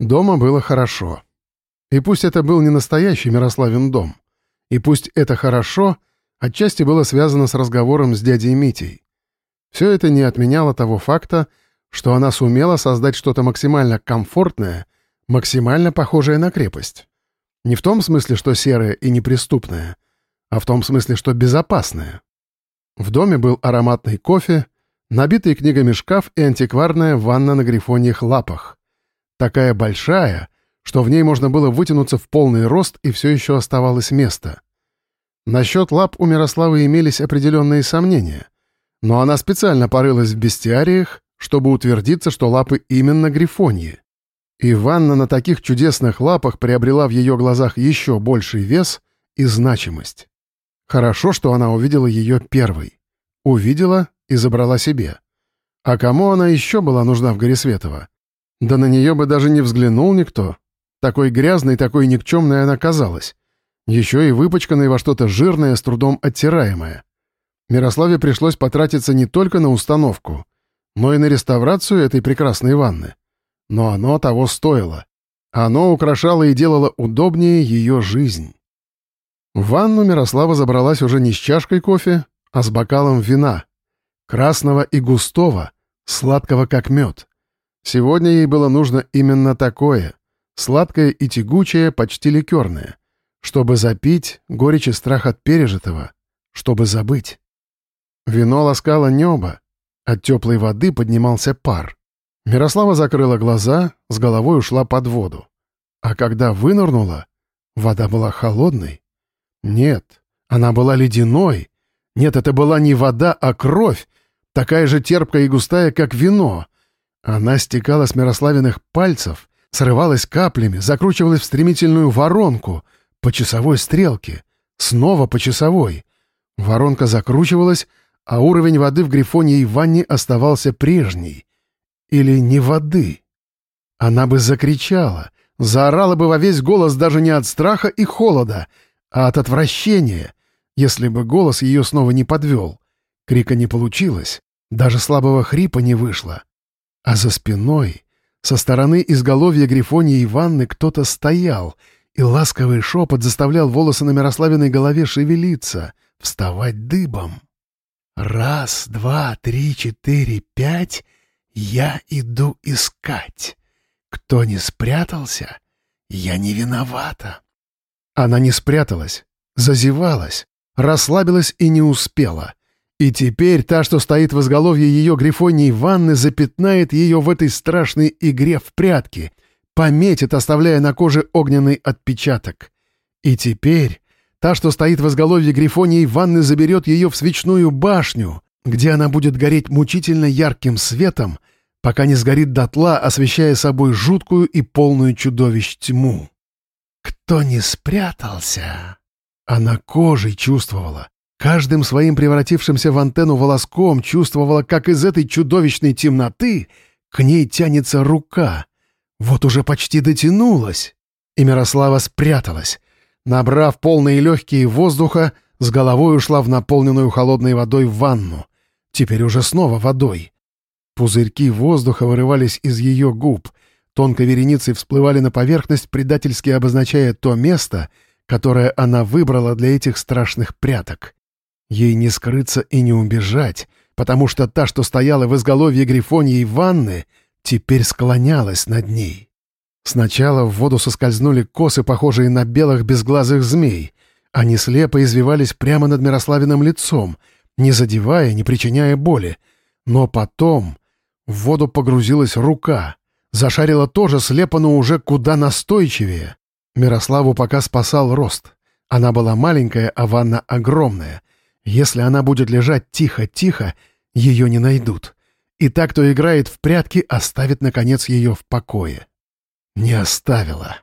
Дома было хорошо. И пусть это был не настоящий Мирославин дом, и пусть это хорошо отчасти было связано с разговором с дядей Митей. Все это не отменяло того факта, что она сумела создать что-то максимально комфортное, максимально похожее на крепость. Не в том смысле, что серое и неприступное, а в том смысле, что безопасное. В доме был ароматный кофе, набитый книгами шкаф и антикварная ванна на грифоньих лапах. Такая большая, что в ней можно было вытянуться в полный рост и все еще оставалось место. Насчет лап у Мирославы имелись определенные сомнения, но она специально порылась в бестиариях, чтобы утвердиться, что лапы именно грифоньи. И ванна на таких чудесных лапах приобрела в ее глазах еще больший вес и значимость. Хорошо, что она увидела ее первой. Увидела и забрала себе. А кому она еще была нужна в Горисветово? Да на нее бы даже не взглянул никто. Такой грязной, такой никчемной она казалась. Еще и выпачканной во что-то жирное, с трудом оттираемое. Мирославе пришлось потратиться не только на установку, но и на реставрацию этой прекрасной ванны. Но оно того стоило. Оно украшало и делало удобнее ее жизнь. В ванну Мирослава забралась уже не с чашкой кофе, а с бокалом вина. Красного и густого, сладкого как мед. Сегодня ей было нужно именно такое, сладкое и тягучее, почти ликерное, чтобы запить горечь и страх от пережитого, чтобы забыть. Вино ласкало небо, от теплой воды поднимался пар. Мирослава закрыла глаза, с головой ушла под воду. А когда вынырнула, вода была холодной. Нет, она была ледяной. Нет, это была не вода, а кровь, такая же терпкая и густая, как вино. Она стекала с Мирославиных пальцев, срывалась каплями, закручивалась в стремительную воронку по часовой стрелке, снова по часовой. Воронка закручивалась, а уровень воды в грифоньей ванне оставался прежний. Или не воды. Она бы закричала, заорала бы во весь голос даже не от страха и холода, а от отвращения, если бы голос ее снова не подвел. Крика не получилось, даже слабого хрипа не вышло. А за спиной, со стороны изголовья Грифонии ванны, кто-то стоял, и ласковый шепот заставлял волосы на Мирославиной голове шевелиться, вставать дыбом. «Раз, два, три, четыре, пять, я иду искать. Кто не спрятался, я не виновата». Она не спряталась, зазевалась, расслабилась и не успела — и теперь та, что стоит в изголовье ее грифоньей ванны, запятнает ее в этой страшной игре в прятки, пометит, оставляя на коже огненный отпечаток. И теперь та, что стоит в изголовье грифоньей ванны, заберет ее в свечную башню, где она будет гореть мучительно ярким светом, пока не сгорит дотла, освещая собой жуткую и полную чудовищ тьму. Кто не спрятался? Она кожей чувствовала, Каждым своим превратившимся в антенну волоском чувствовала, как из этой чудовищной темноты к ней тянется рука. Вот уже почти дотянулась. И Мирослава спряталась. Набрав полные легкие воздуха, с головой ушла в наполненную холодной водой ванну. Теперь уже снова водой. Пузырьки воздуха вырывались из ее губ. Тонкой вереницей всплывали на поверхность, предательски обозначая то место, которое она выбрала для этих страшных пряток. Ей не скрыться и не убежать, потому что та, что стояла в изголовье Грифоньей ванны, теперь склонялась над ней. Сначала в воду соскользнули косы, похожие на белых безглазых змей. Они слепо извивались прямо над Мирославиным лицом, не задевая, не причиняя боли. Но потом в воду погрузилась рука. Зашарила тоже слепо, но уже куда настойчивее. Мирославу пока спасал рост. Она была маленькая, а ванна огромная. Если она будет лежать тихо-тихо, ее не найдут. И так, кто играет в прятки, оставит, наконец, ее в покое. Не оставила.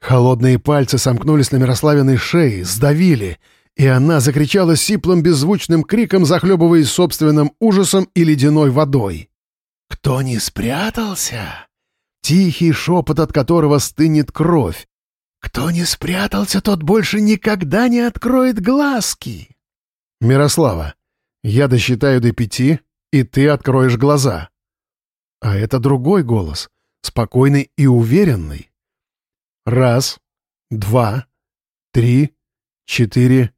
Холодные пальцы сомкнулись на Мирославиной шее, сдавили, и она закричала сиплым беззвучным криком, захлебываясь собственным ужасом и ледяной водой. «Кто не спрятался?» Тихий шепот, от которого стынет кровь. «Кто не спрятался, тот больше никогда не откроет глазки!» «Мирослава, я досчитаю до пяти, и ты откроешь глаза». А это другой голос, спокойный и уверенный. Раз, два, три, четыре,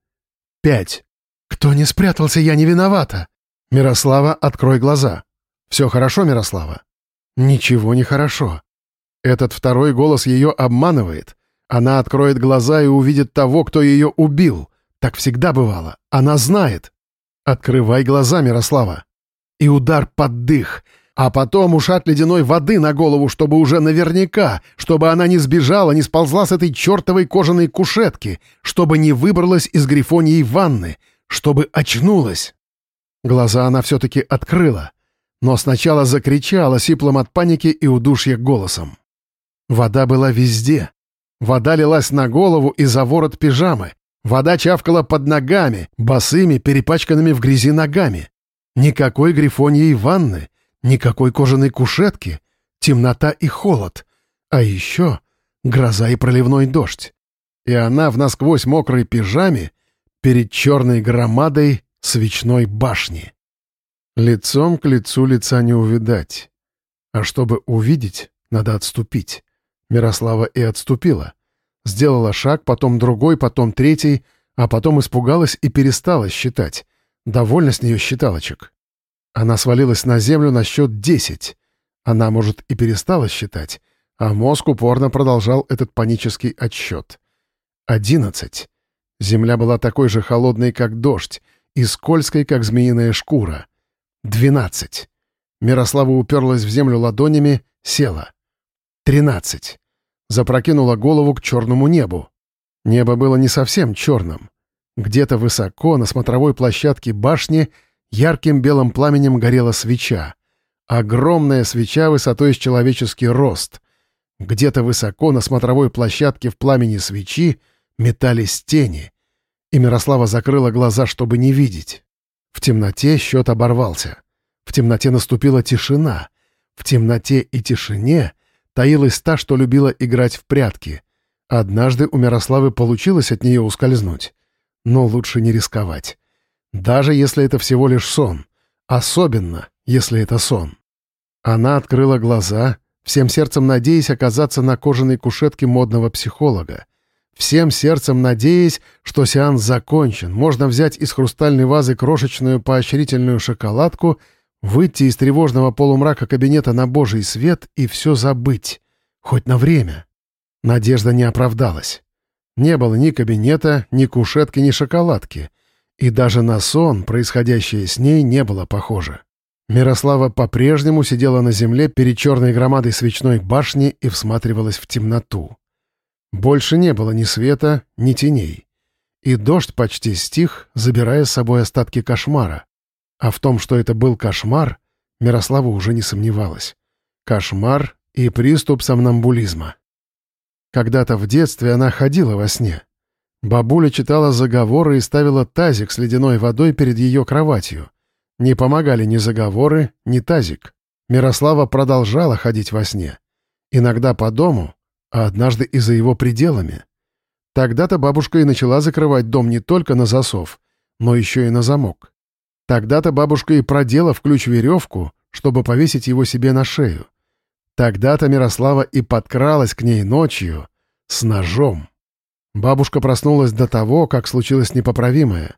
пять. Кто не спрятался, я не виновата. Мирослава, открой глаза. Все хорошо, Мирослава? Ничего не хорошо. Этот второй голос ее обманывает. Она откроет глаза и увидит того, кто ее убил. Так всегда бывало. Она знает. Открывай глаза, Мирослава. И удар под дых. А потом ушат ледяной воды на голову, чтобы уже наверняка, чтобы она не сбежала, не сползла с этой чертовой кожаной кушетки, чтобы не выбралась из грифоньей ванны, чтобы очнулась. Глаза она все-таки открыла, но сначала закричала сиплым от паники и удушья голосом. Вода была везде. Вода лилась на голову и за ворот пижамы. Вода чавкала под ногами, босыми, перепачканными в грязи ногами. Никакой грифоньей ванны, никакой кожаной кушетки, темнота и холод. А еще гроза и проливной дождь. И она в насквозь мокрой пижаме перед черной громадой свечной башни. Лицом к лицу лица не увидать. А чтобы увидеть, надо отступить. Мирослава и отступила. Сделала шаг, потом другой, потом третий, а потом испугалась и перестала считать. Довольно с нее считалочек. Она свалилась на землю на счет десять. Она, может, и перестала считать, а мозг упорно продолжал этот панический отсчет. Одиннадцать. Земля была такой же холодной, как дождь, и скользкой, как змеиная шкура. Двенадцать. Мирослава уперлась в землю ладонями, села. Тринадцать. Запрокинула голову к черному небу. Небо было не совсем черным. Где-то высоко, на смотровой площадке башни, ярким белым пламенем горела свеча. Огромная свеча высотой с человеческий рост. Где-то высоко, на смотровой площадке в пламени свечи, метались тени. И Мирослава закрыла глаза, чтобы не видеть. В темноте счет оборвался. В темноте наступила тишина. В темноте и тишине таилась та, что любила играть в прятки. Однажды у Мирославы получилось от нее ускользнуть. Но лучше не рисковать. Даже если это всего лишь сон. Особенно, если это сон. Она открыла глаза, всем сердцем надеясь оказаться на кожаной кушетке модного психолога. Всем сердцем надеясь, что сеанс закончен, можно взять из хрустальной вазы крошечную поощрительную шоколадку, выйти из тревожного полумрака кабинета на божий свет и все забыть. Хоть на время. Надежда не оправдалась. Не было ни кабинета, ни кушетки, ни шоколадки. И даже на сон, происходящее с ней, не было похоже. Мирослава по-прежнему сидела на земле перед черной громадой свечной башни и всматривалась в темноту. Больше не было ни света, ни теней. И дождь почти стих, забирая с собой остатки кошмара. А в том, что это был кошмар, Мирослава уже не сомневалась. Кошмар и приступ сомнамбулизма. Когда-то в детстве она ходила во сне. Бабуля читала заговоры и ставила тазик с ледяной водой перед ее кроватью. Не помогали ни заговоры, ни тазик. Мирослава продолжала ходить во сне. Иногда по дому, а однажды и за его пределами. Тогда-то бабушка и начала закрывать дом не только на засов, но еще и на замок. Тогда-то бабушка и продела в ключ веревку, чтобы повесить его себе на шею. Тогда-то Мирослава и подкралась к ней ночью с ножом. Бабушка проснулась до того, как случилось непоправимое.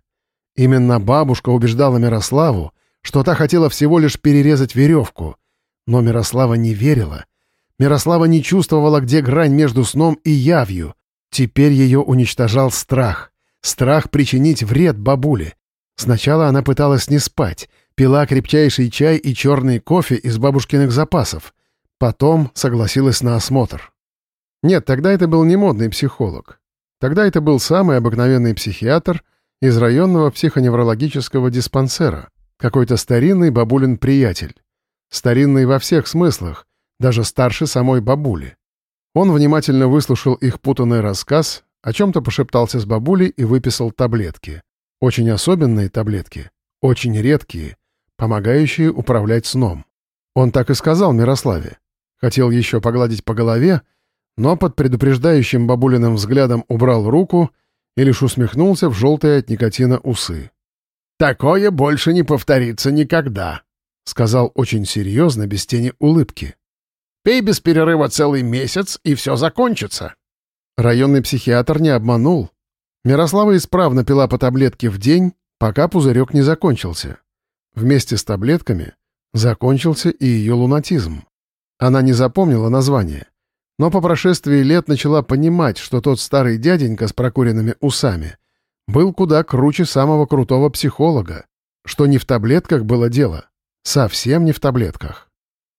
Именно бабушка убеждала Мирославу, что та хотела всего лишь перерезать веревку. Но Мирослава не верила — Мирослава не чувствовала, где грань между сном и явью. Теперь ее уничтожал страх. Страх причинить вред бабуле. Сначала она пыталась не спать, пила крепчайший чай и черный кофе из бабушкиных запасов. Потом согласилась на осмотр. Нет, тогда это был не модный психолог. Тогда это был самый обыкновенный психиатр из районного психоневрологического диспансера. Какой-то старинный бабулин приятель. Старинный во всех смыслах, даже старше самой бабули. Он внимательно выслушал их путанный рассказ, о чем-то пошептался с бабулей и выписал таблетки. Очень особенные таблетки, очень редкие, помогающие управлять сном. Он так и сказал Мирославе. Хотел еще погладить по голове, но под предупреждающим бабулиным взглядом убрал руку и лишь усмехнулся в желтые от никотина усы. «Такое больше не повторится никогда», — сказал очень серьезно, без тени улыбки. Пей без перерыва целый месяц, и все закончится». Районный психиатр не обманул. Мирослава исправно пила по таблетке в день, пока пузырек не закончился. Вместе с таблетками закончился и ее лунатизм. Она не запомнила название, но по прошествии лет начала понимать, что тот старый дяденька с прокуренными усами был куда круче самого крутого психолога, что не в таблетках было дело, совсем не в таблетках.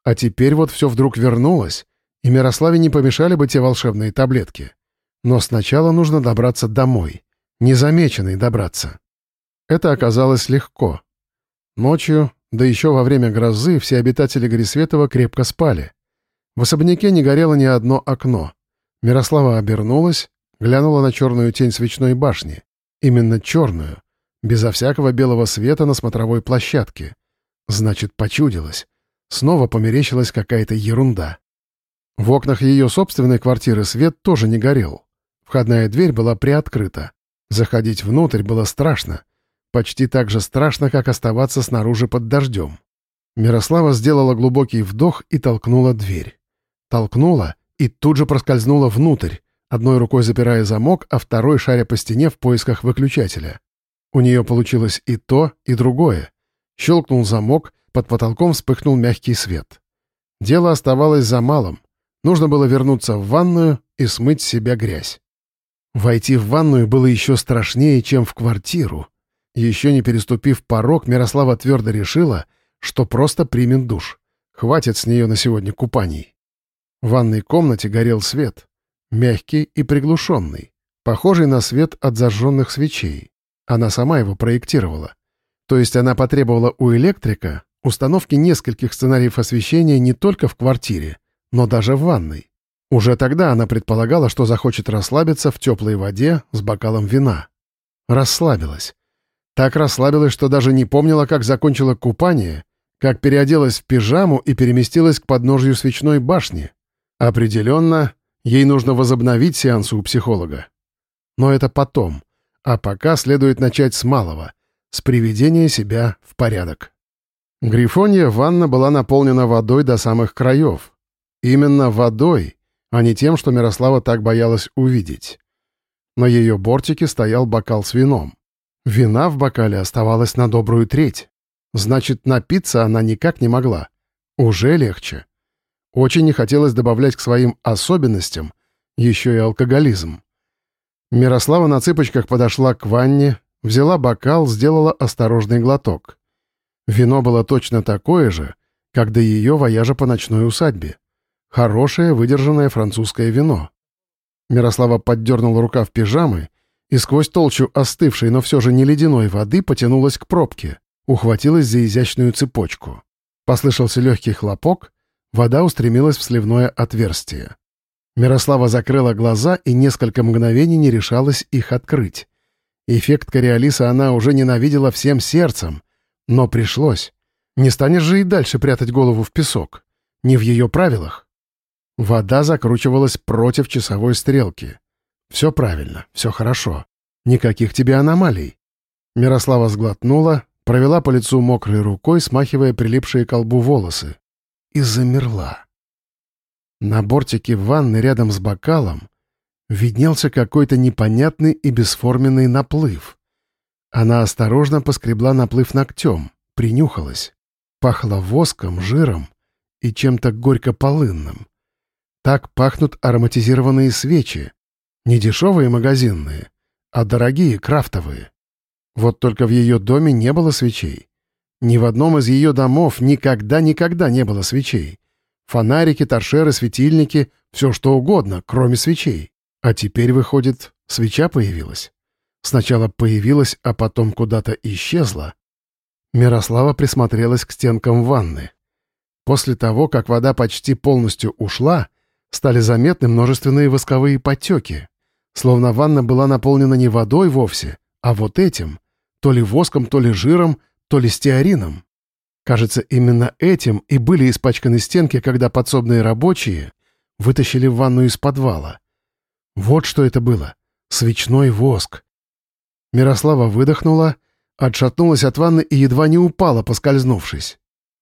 А теперь вот все вдруг вернулось, и Мирославе не помешали бы те волшебные таблетки. Но сначала нужно добраться домой, незамеченной добраться. Это оказалось легко. Ночью, да еще во время грозы, все обитатели Горисветова крепко спали. В особняке не горело ни одно окно. Мирослава обернулась, глянула на черную тень свечной башни. Именно черную, безо всякого белого света на смотровой площадке. Значит, почудилась. Снова померещилась какая-то ерунда. В окнах ее собственной квартиры свет тоже не горел. Входная дверь была приоткрыта. Заходить внутрь было страшно. Почти так же страшно, как оставаться снаружи под дождем. Мирослава сделала глубокий вдох и толкнула дверь. Толкнула и тут же проскользнула внутрь, одной рукой запирая замок, а второй шаря по стене в поисках выключателя. У нее получилось и то, и другое. Щелкнул замок, под потолком вспыхнул мягкий свет. Дело оставалось за малым. Нужно было вернуться в ванную и смыть с себя грязь. Войти в ванную было еще страшнее, чем в квартиру. Еще не переступив порог, Мирослава твердо решила, что просто примет душ. Хватит с нее на сегодня купаний. В ванной комнате горел свет. Мягкий и приглушенный, похожий на свет от зажженных свечей. Она сама его проектировала. То есть она потребовала у электрика установки нескольких сценариев освещения не только в квартире, но даже в ванной. Уже тогда она предполагала, что захочет расслабиться в теплой воде с бокалом вина. Расслабилась. Так расслабилась, что даже не помнила, как закончила купание, как переоделась в пижаму и переместилась к подножью свечной башни. Определенно, Ей нужно возобновить сеансы у психолога. Но это потом. А пока следует начать с малого, с приведения себя в порядок. Грифонья ванна была наполнена водой до самых краев. Именно водой, а не тем, что Мирослава так боялась увидеть. На ее бортике стоял бокал с вином. Вина в бокале оставалась на добрую треть. Значит, напиться она никак не могла. Уже легче. Очень не хотелось добавлять к своим особенностям еще и алкоголизм. Мирослава на цыпочках подошла к ванне, взяла бокал, сделала осторожный глоток. Вино было точно такое же, как до ее вояжа по ночной усадьбе. Хорошее, выдержанное французское вино. Мирослава поддернула рукав пижамы и сквозь толщу остывшей, но все же не ледяной воды потянулась к пробке, ухватилась за изящную цепочку. Послышался легкий хлопок, Вода устремилась в сливное отверстие. Мирослава закрыла глаза и несколько мгновений не решалась их открыть. Эффект кориолиса она уже ненавидела всем сердцем, но пришлось. Не станешь же и дальше прятать голову в песок. Не в ее правилах. Вода закручивалась против часовой стрелки. Все правильно, все хорошо. Никаких тебе аномалий. Мирослава сглотнула, провела по лицу мокрой рукой, смахивая прилипшие к колбу волосы и замерла. На бортике ванны рядом с бокалом виднелся какой-то непонятный и бесформенный наплыв. Она осторожно поскребла наплыв ногтем, принюхалась. Пахло воском, жиром и чем-то горько-полынным. Так пахнут ароматизированные свечи. Не дешевые магазинные, а дорогие, крафтовые. Вот только в ее доме не было свечей. Ни в одном из ее домов никогда-никогда не было свечей. Фонарики, торшеры, светильники — все что угодно, кроме свечей. А теперь, выходит, свеча появилась. Сначала появилась, а потом куда-то исчезла. Мирослава присмотрелась к стенкам ванны. После того, как вода почти полностью ушла, стали заметны множественные восковые потеки. Словно ванна была наполнена не водой вовсе, а вот этим, то ли воском, то ли жиром, то ли стеарином. Кажется, именно этим и были испачканы стенки, когда подсобные рабочие вытащили ванну из подвала. Вот что это было. Свечной воск. Мирослава выдохнула, отшатнулась от ванны и едва не упала, поскользнувшись.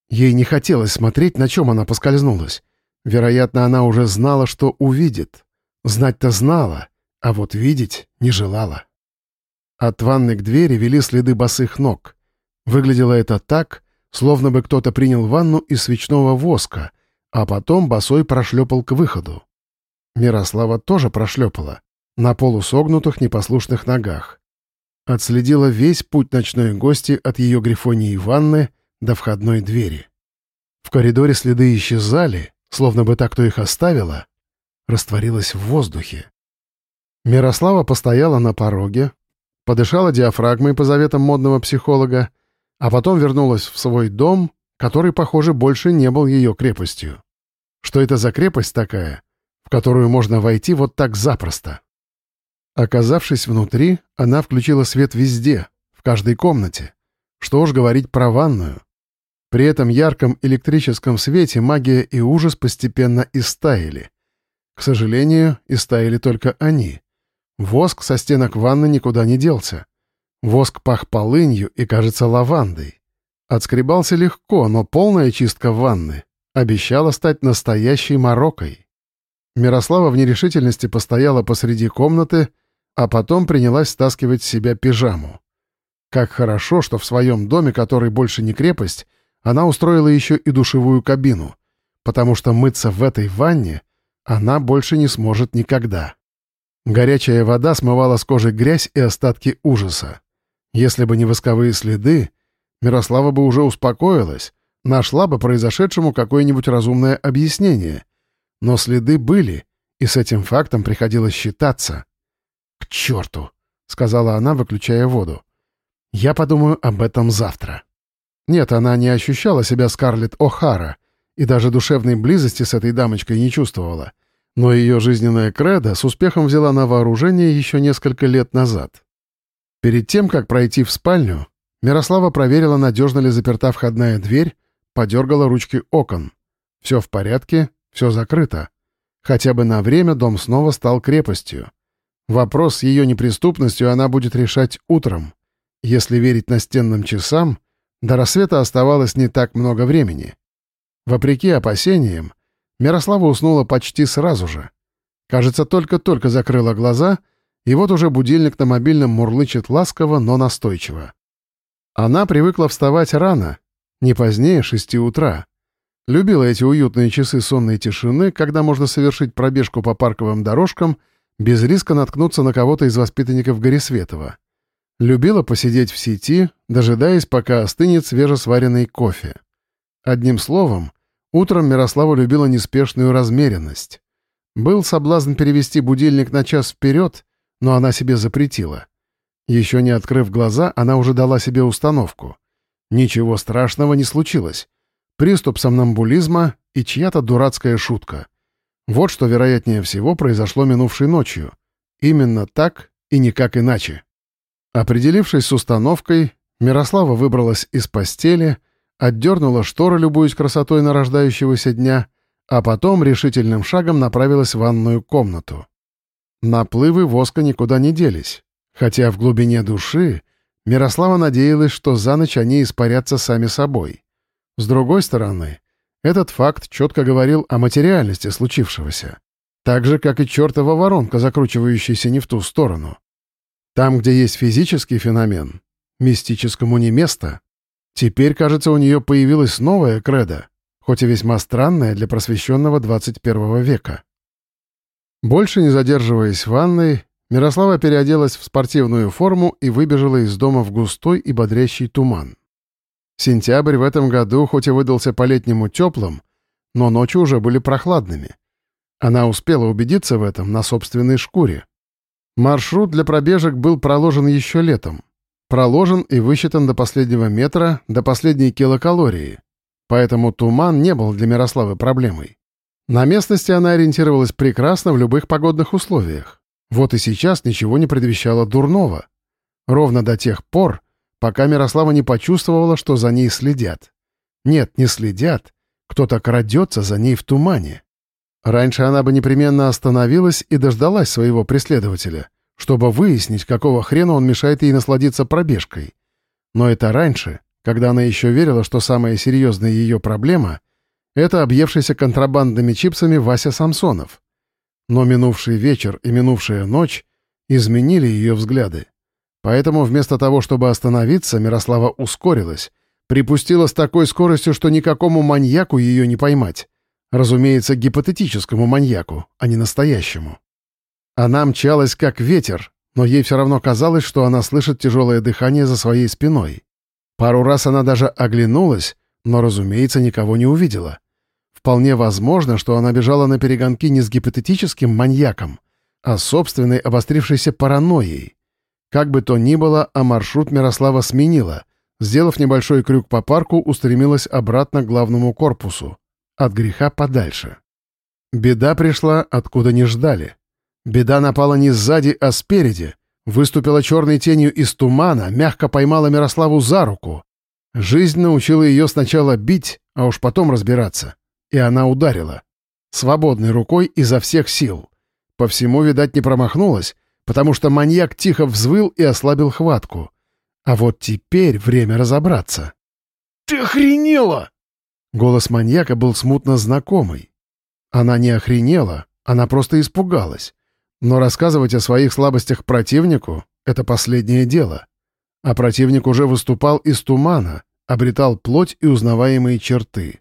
Ей не хотелось смотреть, на чем она поскользнулась. Вероятно, она уже знала, что увидит. Знать-то знала, а вот видеть не желала. От ванны к двери вели следы босых ног. Выглядело это так, словно бы кто-то принял ванну из свечного воска, а потом босой прошлепал к выходу. Мирослава тоже прошлепала, на полусогнутых непослушных ногах. Отследила весь путь ночной гости от ее грифонии ванны до входной двери. В коридоре следы исчезали, словно бы так, кто их оставила, растворилась в воздухе. Мирослава постояла на пороге, подышала диафрагмой по заветам модного психолога, а потом вернулась в свой дом, который, похоже, больше не был ее крепостью. Что это за крепость такая, в которую можно войти вот так запросто? Оказавшись внутри, она включила свет везде, в каждой комнате. Что уж говорить про ванную. При этом ярком электрическом свете магия и ужас постепенно истаяли. К сожалению, истаяли только они. Воск со стенок ванны никуда не делся. Воск пах полынью и, кажется, лавандой. Отскребался легко, но полная чистка ванны обещала стать настоящей морокой. Мирослава в нерешительности постояла посреди комнаты, а потом принялась стаскивать с себя пижаму. Как хорошо, что в своем доме, который больше не крепость, она устроила еще и душевую кабину, потому что мыться в этой ванне она больше не сможет никогда. Горячая вода смывала с кожи грязь и остатки ужаса. Если бы не восковые следы, Мирослава бы уже успокоилась, нашла бы произошедшему какое-нибудь разумное объяснение. Но следы были, и с этим фактом приходилось считаться. «К черту!» — сказала она, выключая воду. «Я подумаю об этом завтра». Нет, она не ощущала себя Скарлетт О'Хара и даже душевной близости с этой дамочкой не чувствовала. Но ее жизненная кредо с успехом взяла на вооружение еще несколько лет назад. Перед тем, как пройти в спальню, Мирослава проверила, надежно ли заперта входная дверь, подергала ручки окон. Все в порядке, все закрыто. Хотя бы на время дом снова стал крепостью. Вопрос с ее неприступностью она будет решать утром. Если верить настенным часам, до рассвета оставалось не так много времени. Вопреки опасениям, Мирослава уснула почти сразу же. Кажется, только-только закрыла глаза, и вот уже будильник на мобильном мурлычет ласково, но настойчиво. Она привыкла вставать рано, не позднее шести утра. Любила эти уютные часы сонной тишины, когда можно совершить пробежку по парковым дорожкам — без риска наткнуться на кого-то из воспитанников Горисветова. Любила посидеть в сети, дожидаясь, пока остынет свежесваренный кофе. Одним словом, утром Мирослава любила неспешную размеренность. Был соблазн перевести будильник на час вперед, но она себе запретила. Еще не открыв глаза, она уже дала себе установку. Ничего страшного не случилось. Приступ сомнамбулизма и чья-то дурацкая шутка — вот что, вероятнее всего, произошло минувшей ночью. Именно так и никак иначе. Определившись с установкой, Мирослава выбралась из постели, отдернула шторы, любуясь красотой нарождающегося дня, а потом решительным шагом направилась в ванную комнату. Наплывы воска никуда не делись, хотя в глубине души Мирослава надеялась, что за ночь они испарятся сами собой. С другой стороны, этот факт четко говорил о материальности случившегося. Так же, как и чертова воронка, закручивающаяся не в ту сторону. Там, где есть физический феномен, мистическому не место. Теперь, кажется, у нее появилась новая кредо, хоть и весьма странная для просвещенного 21 века. Больше не задерживаясь в ванной, Мирослава переоделась в спортивную форму и выбежала из дома в густой и бодрящий туман. Сентябрь в этом году хоть и выдался по-летнему теплым, но ночи уже были прохладными. Она успела убедиться в этом на собственной шкуре. Маршрут для пробежек был проложен еще летом. Проложен и высчитан до последнего метра, до последней килокалории. Поэтому туман не был для Мирославы проблемой. На местности она ориентировалась прекрасно в любых погодных условиях. Вот и сейчас ничего не предвещало дурного. Ровно до тех пор, пока Мирослава не почувствовала, что за ней следят. Нет, не следят. Кто-то крадется за ней в тумане. Раньше она бы непременно остановилась и дождалась своего преследователя, чтобы выяснить, какого хрена он мешает ей насладиться пробежкой. Но это раньше, когда она еще верила, что самая серьезная ее проблема Это объевшийся контрабандными чипсами Вася Самсонов. Но минувший вечер и минувшая ночь изменили ее взгляды. Поэтому вместо того, чтобы остановиться, Мирослава ускорилась, припустила с такой скоростью, что никакому маньяку ее не поймать. Разумеется, гипотетическому маньяку, а не настоящему. Она мчалась как ветер, но ей все равно казалось, что она слышит тяжелое дыхание за своей спиной. Пару раз она даже оглянулась, но, разумеется, никого не увидела. Вполне возможно, что она бежала на перегонки не с гипотетическим маньяком, а собственной обострившейся паранойей. Как бы то ни было, а маршрут Мирослава сменила. Сделав небольшой крюк по парку, устремилась обратно к главному корпусу. От греха подальше. Беда пришла, откуда не ждали. Беда напала не сзади, а спереди. Выступила черной тенью из тумана, мягко поймала Мирославу за руку. Жизнь научила ее сначала бить, а уж потом разбираться. И она ударила. Свободной рукой изо всех сил. По всему, видать, не промахнулась, потому что маньяк тихо взвыл и ослабил хватку. А вот теперь время разобраться. «Ты охренела!» Голос маньяка был смутно знакомый. Она не охренела, она просто испугалась. Но рассказывать о своих слабостях противнику — это последнее дело. А противник уже выступал из тумана, обретал плоть и узнаваемые черты.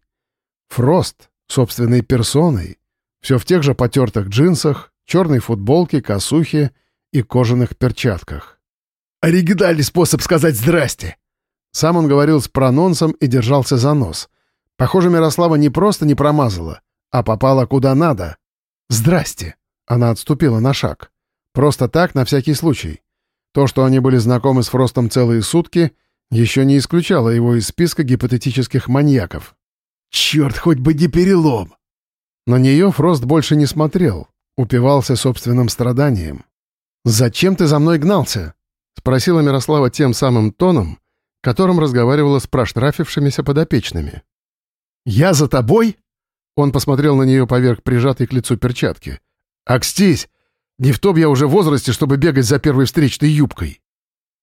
Фрост, собственной персоной, все в тех же потертых джинсах, черной футболке, косухе и кожаных перчатках. «Оригинальный способ сказать «здрасте». Сам он говорил с прононсом и держался за нос. Похоже, Мирослава не просто не промазала, а попала куда надо. «Здрасте!» Она отступила на шаг. Просто так, на всякий случай. То, что они были знакомы с Фростом целые сутки, еще не исключало его из списка гипотетических маньяков. «Черт, хоть бы не перелом!» На нее Фрост больше не смотрел, упивался собственным страданием. «Зачем ты за мной гнался?» — спросила Мирослава тем самым тоном, которым разговаривала с проштрафившимися подопечными. «Я за тобой?» Он посмотрел на нее поверх прижатой к лицу перчатки. «Акстись! Не в том я уже возрасте, чтобы бегать за первой встречной юбкой!»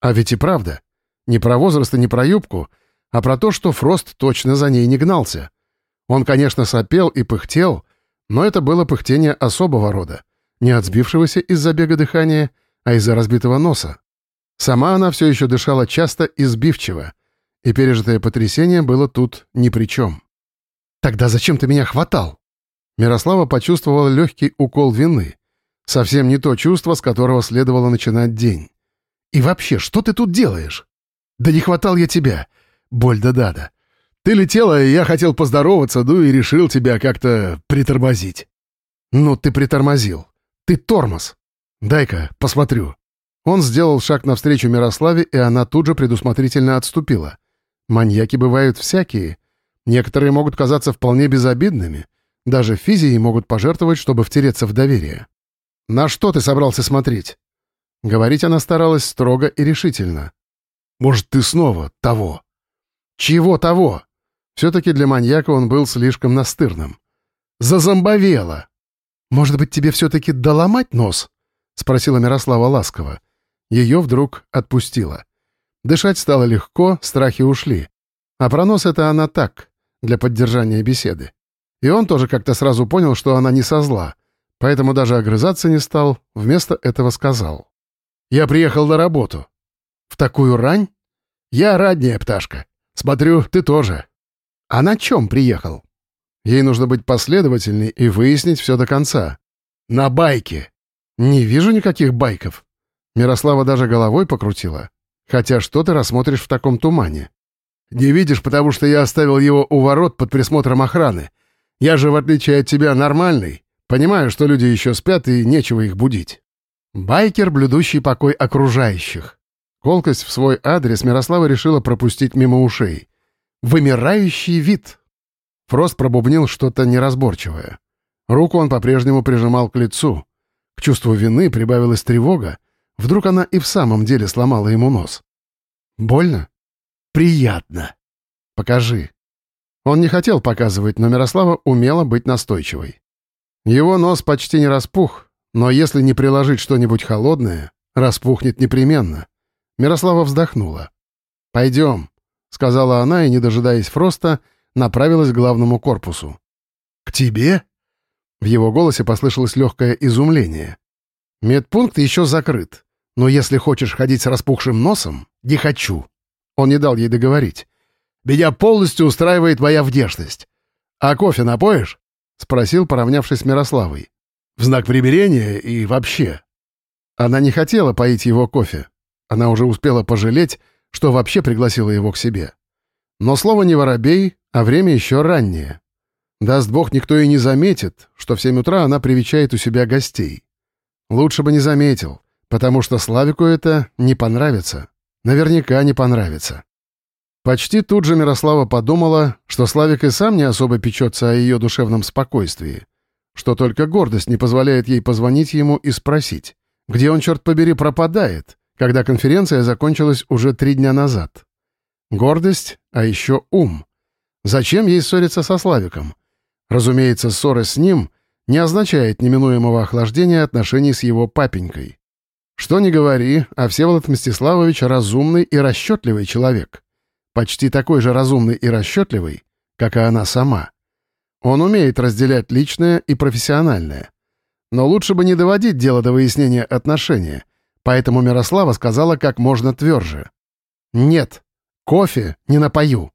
А ведь и правда. Не про возраст и не про юбку, а про то, что Фрост точно за ней не гнался. Он, конечно, сопел и пыхтел, но это было пыхтение особого рода, не от сбившегося из-за бега дыхания, а из-за разбитого носа. Сама она все еще дышала часто и сбивчиво, и пережитое потрясение было тут ни при чем. «Тогда зачем ты меня хватал?» Мирослава почувствовала легкий укол вины. Совсем не то чувство, с которого следовало начинать день. «И вообще, что ты тут делаешь?» «Да не хватал я тебя. Боль да дада. Ты летела, и я хотел поздороваться, ну и решил тебя как-то притормозить». «Ну, ты притормозил. Ты тормоз. Дай-ка, посмотрю». Он сделал шаг навстречу Мирославе, и она тут же предусмотрительно отступила. Маньяки бывают всякие. Некоторые могут казаться вполне безобидными. Даже физии могут пожертвовать, чтобы втереться в доверие. «На что ты собрался смотреть?» Говорить она старалась строго и решительно. «Может, ты снова того?» «Чего того?» Все-таки для маньяка он был слишком настырным. «Зазомбовело!» «Может быть, тебе все-таки доломать нос?» — спросила Мирослава ласково. Ее вдруг отпустило. Дышать стало легко, страхи ушли. А про нос это она так, для поддержания беседы. И он тоже как-то сразу понял, что она не со зла, поэтому даже огрызаться не стал, вместо этого сказал. «Я приехал на работу». «В такую рань?» «Я ранняя пташка. Смотрю, ты тоже». «А на чем приехал?» Ей нужно быть последовательной и выяснить все до конца. «На байке». «Не вижу никаких байков». Мирослава даже головой покрутила. «Хотя что ты рассмотришь в таком тумане?» «Не видишь, потому что я оставил его у ворот под присмотром охраны. Я же, в отличие от тебя, нормальный. Понимаю, что люди еще спят и нечего их будить». Байкер, блюдущий покой окружающих. Колкость в свой адрес Мирослава решила пропустить мимо ушей. «Вымирающий вид». Фрост пробубнил что-то неразборчивое. Руку он по-прежнему прижимал к лицу. К чувству вины прибавилась тревога. Вдруг она и в самом деле сломала ему нос. «Больно?» «Приятно». «Покажи». Он не хотел показывать, но Мирослава умела быть настойчивой. Его нос почти не распух, но если не приложить что-нибудь холодное, распухнет непременно. Мирослава вздохнула. «Пойдем», — сказала она и, не дожидаясь Фроста, направилась к главному корпусу. К тебе?» В его голосе послышалось легкое изумление. «Медпункт еще закрыт, но если хочешь ходить с распухшим носом, не хочу». Он не дал ей договорить. «Меня полностью устраивает моя внешность. А кофе напоишь?» — спросил, поравнявшись с Мирославой. «В знак примирения и вообще». Она не хотела поить его кофе. Она уже успела пожалеть, что вообще пригласила его к себе. Но слово не воробей, а время еще раннее. Даст бог, никто и не заметит, что в семь утра она привечает у себя гостей. Лучше бы не заметил, потому что Славику это не понравится. Наверняка не понравится. Почти тут же Мирослава подумала, что Славик и сам не особо печется о ее душевном спокойствии, что только гордость не позволяет ей позвонить ему и спросить, где он, черт побери, пропадает, когда конференция закончилась уже три дня назад. Гордость, а еще ум. Зачем ей ссориться со Славиком? Разумеется, ссора с ним не означает неминуемого охлаждения отношений с его папенькой. Что ни говори, а Всеволод Мстиславович разумный и расчетливый человек. Почти такой же разумный и расчетливый, как и она сама. Он умеет разделять личное и профессиональное. Но лучше бы не доводить дело до выяснения отношения, поэтому Мирослава сказала как можно тверже. «Нет, кофе не напою».